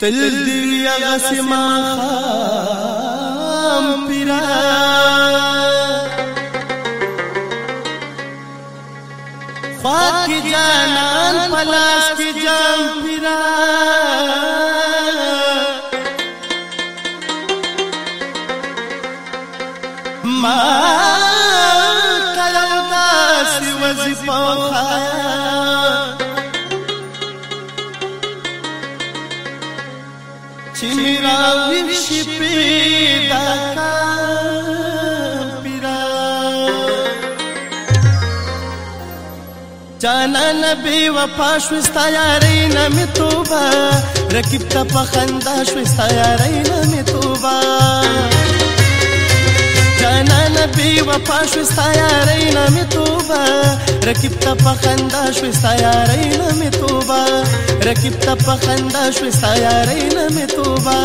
تل دی هغه ما خام پیرا پاک جانان پلاس کی جام پیرا ما کلو داس وظیفه خایا میرا وش پیدا کا پیرا جانا نبی وفا شوستا یاری نمی توبا رکیب تا پخندا شوستا یاری نمی توبا جانا نبی وفا شوستا یاری نمی توبا رکیب تا پخندا شوستا یاری نمی توبا رقیب ته په خندا شوې ستا یارۍ نه مې توبه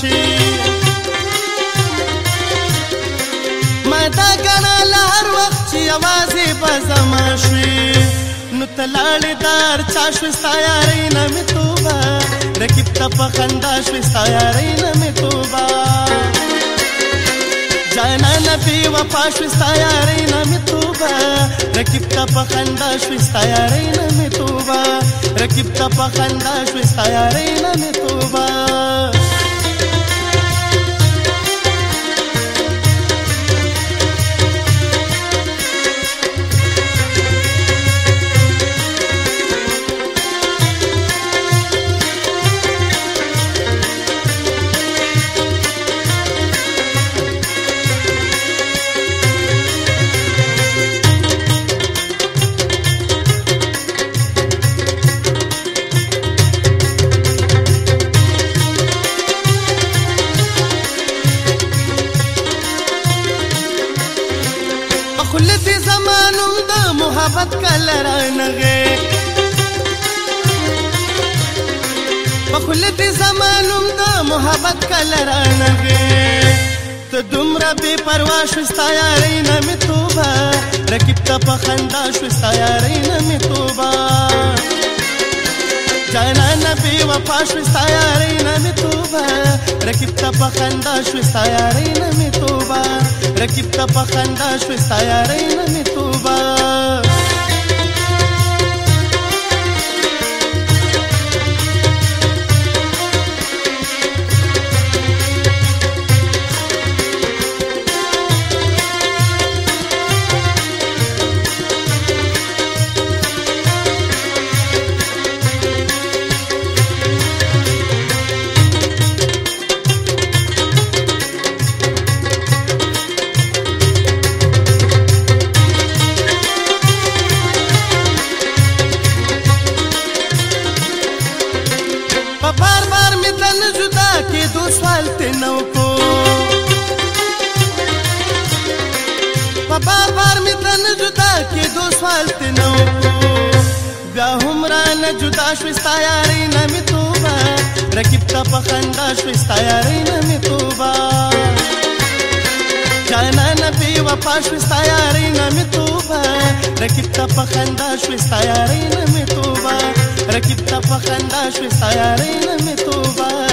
شي ما دا ګڼل هر وخت چې اوازې بزم شي نو تلاړې دار چا شو سایاري نه مې توبه رکیب ته په خندا شو سایاري نه مې توبه جانا نبی وفا شو سایاري نه مې توبه رکیب ته په خندا شو سایاري نه مې توبه رکیب ته په خندا شو سایاري نه مې توبه محبت کله رانغه بخل دې زمانم د محبت کله رانغه ته دومره بے پروا شو ستا یاري نه مې توبه رکیب ته په خندا شو ستا یاري نه مې توبه جانا نه بے وفا شو ستا یاري نه مې توبه رکیب ته په خندا شو ستا یاري نه مې توبه رکیب ته په خندا شو ستا یاري نه مې توبه جدا شو ستا یاري نه مې توبه رقیب ته په خندا شو ستا یاري نه مې توبه جانانه بې وفا شو ستا یاري نه مې توبه رقیب ته په خندا شو ستا یاري نه مې توبه رقیب ته په خندا شو ستا یاري نه مې توبه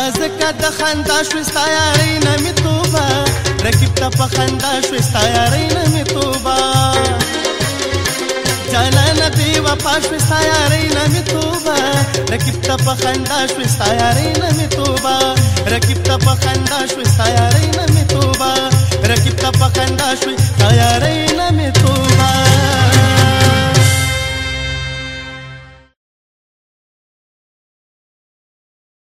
دا زکه د خندا شو ستا یاري نه می توبه رکیب ته په خندا شو ستا یاري نه می توبه جلن دی و پاش ستا یاري نه می توبه رکیب ته په خندا شو ستا یاري نه می توبه رکیب ته په خندا شو ستا یاري نه می